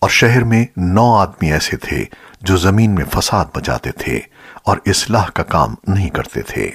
اور شہر میں نو آدمی ایسے تھے جو زمین میں فساد مچاتے تھے اور اصلاح کا کام نہیں کرتے تھے۔